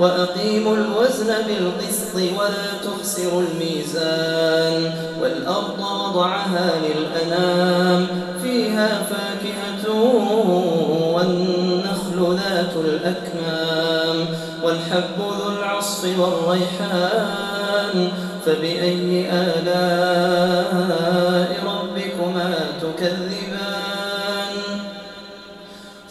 وأقيموا الوزن بالقسط ولا تخسروا الميزان والأرض وضعها للأنام فيها فاكهة والنخل ذات الأكمام والحب ذو العصف والريحان فبأي آلاء ربكما تكذبان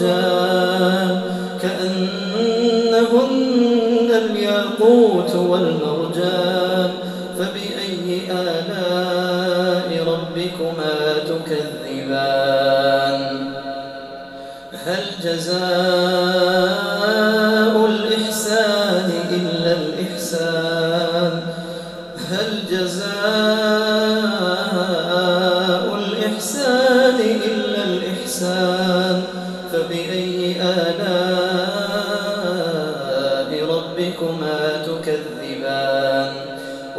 والمرجان كأنهن الياقوت والمرجان فبأي آلاء ربكما تكذبان؟ هل جزاء الإحسان إلا الإحسان؟ هل جزاء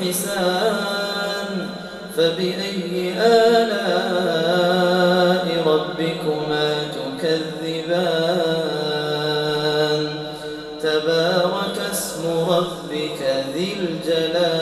حسان فبأي آلاء ربكما تكذبان؟ تبارك اسم ربك ذي الجلال